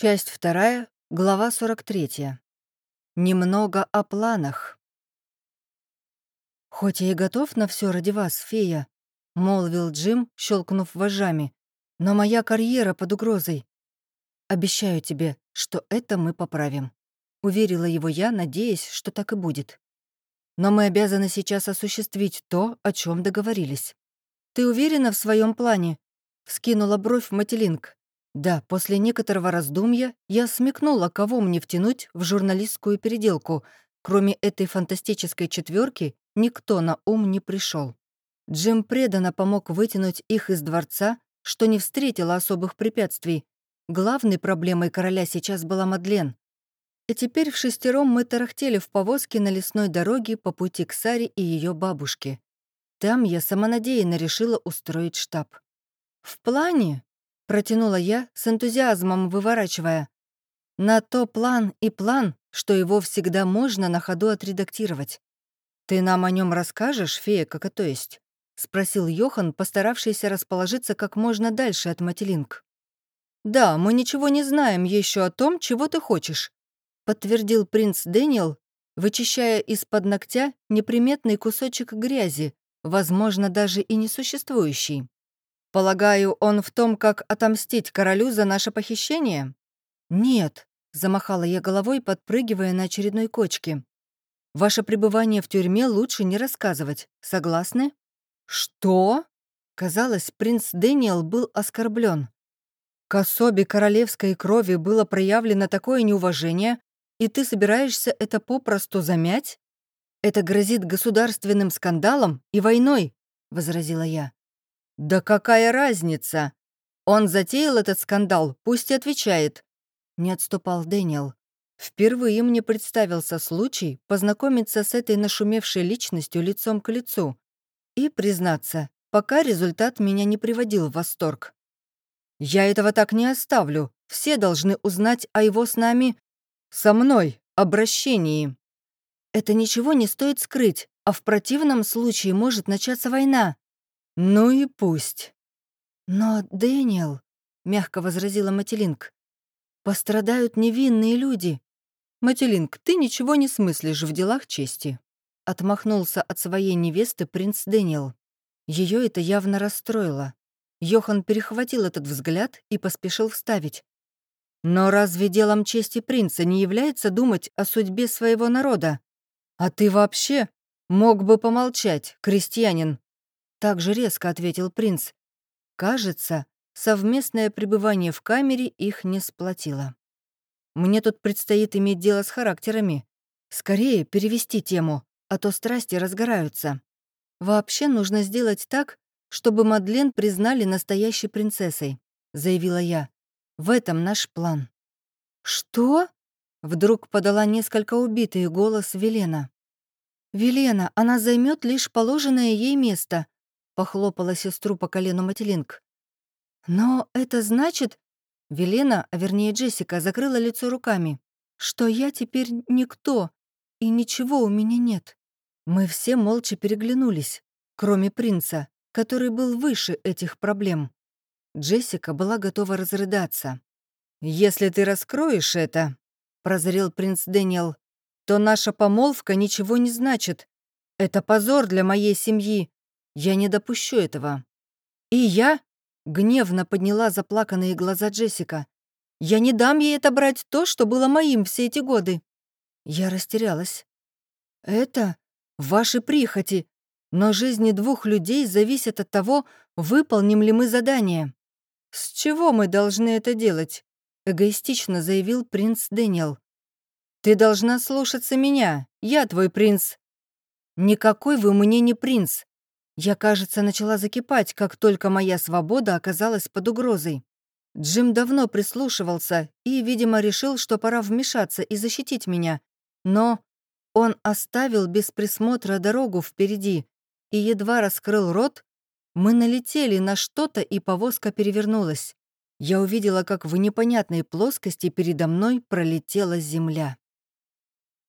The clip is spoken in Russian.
Часть вторая, глава 43. Немного о планах. «Хоть я и готов на все ради вас, фея», — молвил Джим, щелкнув вожжами, «но моя карьера под угрозой. Обещаю тебе, что это мы поправим», — уверила его я, надеясь, что так и будет. «Но мы обязаны сейчас осуществить то, о чем договорились». «Ты уверена в своем плане?» — вскинула бровь Мателинг. Да, после некоторого раздумья я смекнула, кого мне втянуть в журналистскую переделку. Кроме этой фантастической четверки никто на ум не пришел. Джим преданно помог вытянуть их из дворца, что не встретило особых препятствий. Главной проблемой короля сейчас была Мадлен. И теперь в шестером мы тарахтели в повозке на лесной дороге по пути к Саре и ее бабушке. Там я самонадеянно решила устроить штаб. В плане Протянула я, с энтузиазмом выворачивая. На то план и план, что его всегда можно на ходу отредактировать. «Ты нам о нем расскажешь, фея, как это есть?» — спросил Йохан, постаравшийся расположиться как можно дальше от Мателинг. «Да, мы ничего не знаем еще о том, чего ты хочешь», — подтвердил принц Дэниел, вычищая из-под ногтя неприметный кусочек грязи, возможно, даже и несуществующий. Полагаю, он в том, как отомстить королю за наше похищение? Нет, замахала я головой, подпрыгивая на очередной кочке. Ваше пребывание в тюрьме лучше не рассказывать. Согласны? Что? Казалось, принц Дэниел был оскорблен. К особе королевской крови было проявлено такое неуважение, и ты собираешься это попросту замять? Это грозит государственным скандалом и войной, возразила я. «Да какая разница? Он затеял этот скандал, пусть и отвечает», — не отступал Дэниел. Впервые мне представился случай познакомиться с этой нашумевшей личностью лицом к лицу. И, признаться, пока результат меня не приводил в восторг. «Я этого так не оставлю. Все должны узнать о его с нами... со мной, обращении». «Это ничего не стоит скрыть, а в противном случае может начаться война», «Ну и пусть». «Но, Дэниел», — мягко возразила Мателинг, «пострадают невинные люди». «Мателинг, ты ничего не смыслишь в делах чести», — отмахнулся от своей невесты принц Дэниел. Ее это явно расстроило. Йохан перехватил этот взгляд и поспешил вставить. «Но разве делом чести принца не является думать о судьбе своего народа? А ты вообще мог бы помолчать, крестьянин?» Так же резко ответил принц. Кажется, совместное пребывание в камере их не сплотило. Мне тут предстоит иметь дело с характерами. Скорее перевести тему, а то страсти разгораются. Вообще нужно сделать так, чтобы Мадлен признали настоящей принцессой, заявила я. В этом наш план. Что? Вдруг подала несколько убитый голос Велена. «Велена, она займет лишь положенное ей место, похлопала сестру по колену Мателинг. «Но это значит...» Велена, а вернее Джессика, закрыла лицо руками. «Что я теперь никто, и ничего у меня нет». Мы все молча переглянулись, кроме принца, который был выше этих проблем. Джессика была готова разрыдаться. «Если ты раскроешь это», — прозрел принц Дэниел, «то наша помолвка ничего не значит. Это позор для моей семьи, я не допущу этого. И я гневно подняла заплаканные глаза Джессика. Я не дам ей отобрать то, что было моим все эти годы. Я растерялась. Это ваши прихоти, но жизни двух людей зависят от того, выполним ли мы задание. С чего мы должны это делать? эгоистично заявил принц Дэниел. Ты должна слушаться меня. Я твой принц. Никакой вы мне не принц. Я, кажется, начала закипать, как только моя свобода оказалась под угрозой. Джим давно прислушивался и, видимо, решил, что пора вмешаться и защитить меня. Но он оставил без присмотра дорогу впереди и едва раскрыл рот, мы налетели на что-то, и повозка перевернулась. Я увидела, как в непонятной плоскости передо мной пролетела земля.